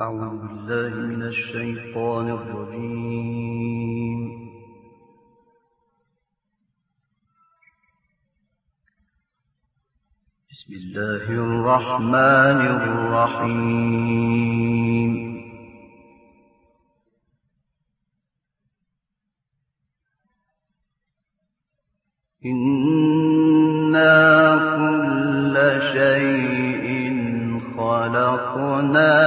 أعوذ بالله من الشيطان الرجيم. بسم الله الرحمن الرحيم. إنا كل شيء خلقناه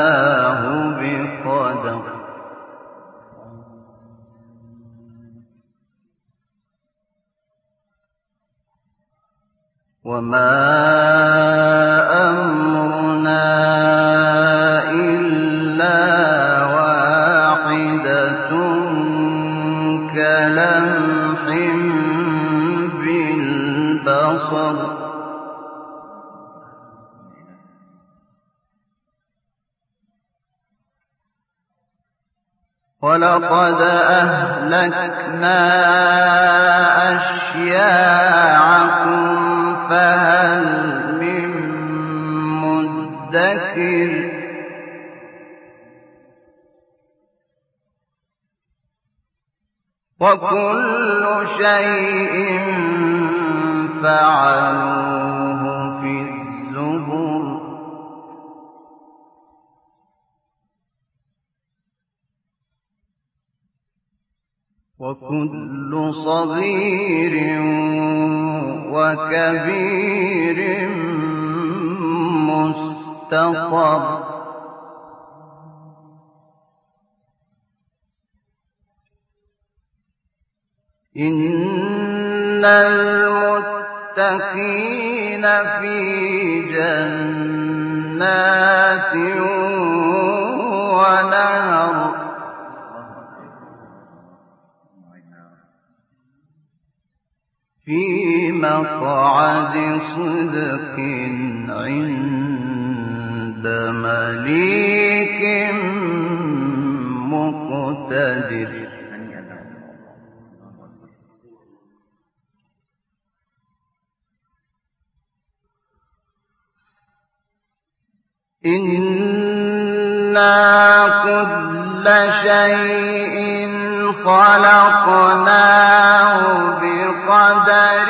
ولقد أهلكنا أشياعكم فهل من مدكر؟ وكل شيء فعلوه. وكل صغير وكبير مستطر. إن المتقين في جنات مقعد صدق عند مليك مقتدر. إنا كل شيء خلقناه بقدر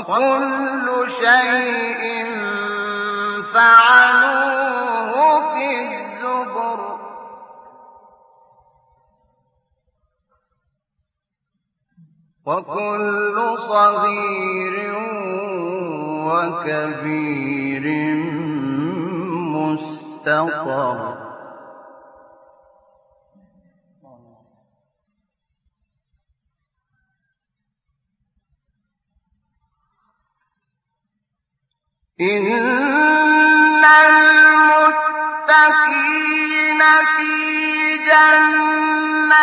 وكل شيء فعلوه في الزبر. وكل صغير وكبير مستطر. إن المتقين في جنات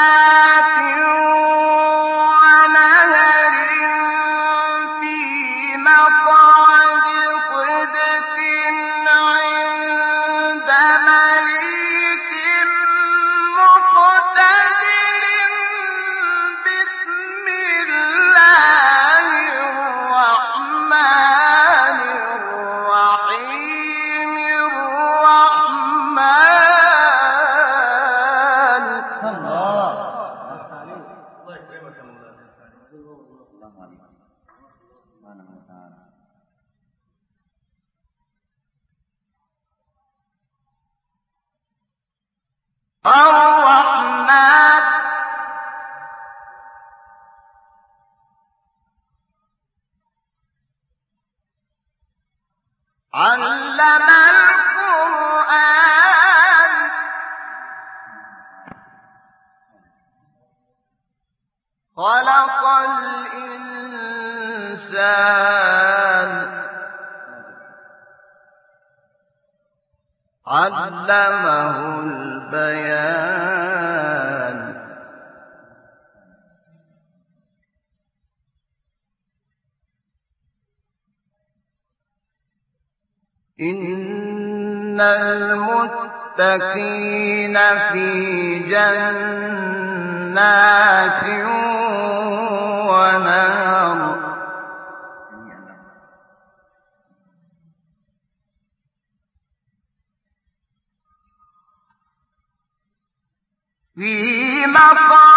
الله عليك سبحانه وتعالى الرحمن علم إن المتقين في جنات ونهر في مقعد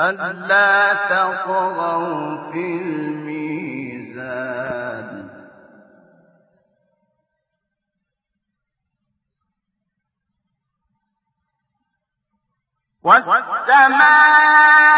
ألا تطغوا في الميزان. والسماء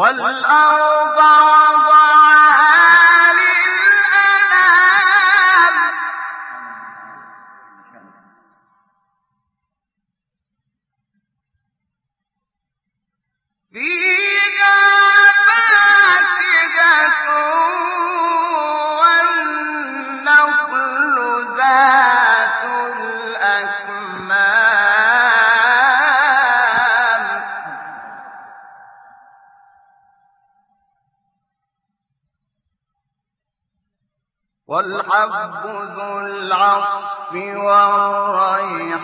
والأرض والحب ذو العصف والريحان.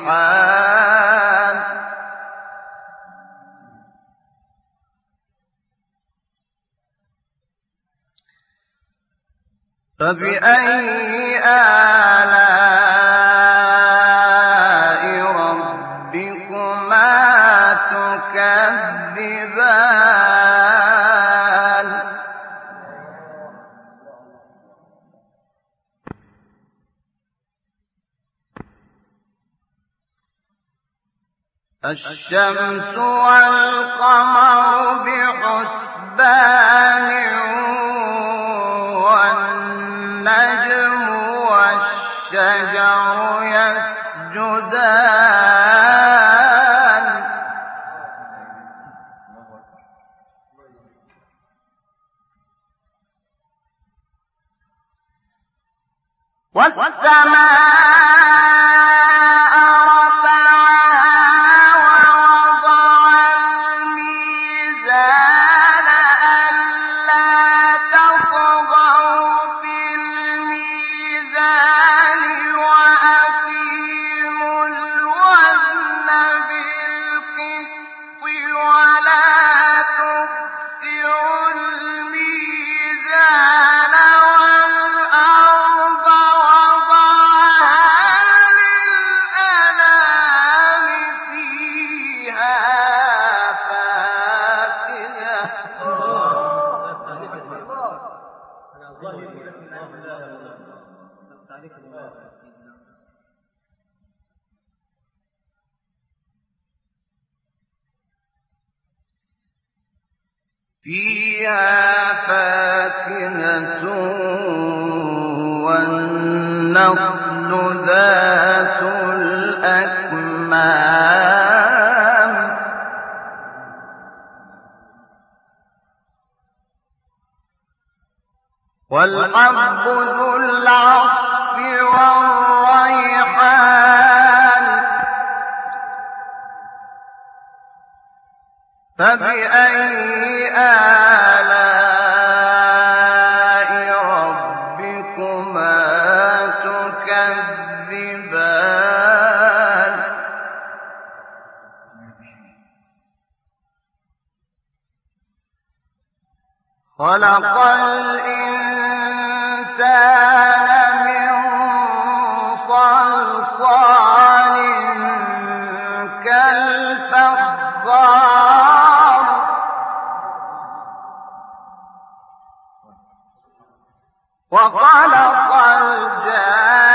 فبأي آلاء الشمس والقمر فيها فاكهة والنخل ذات الأكمام. والحب ذو العصف فبأي آلاء ربكما تكذبان خلق الإنسان وخلق الجان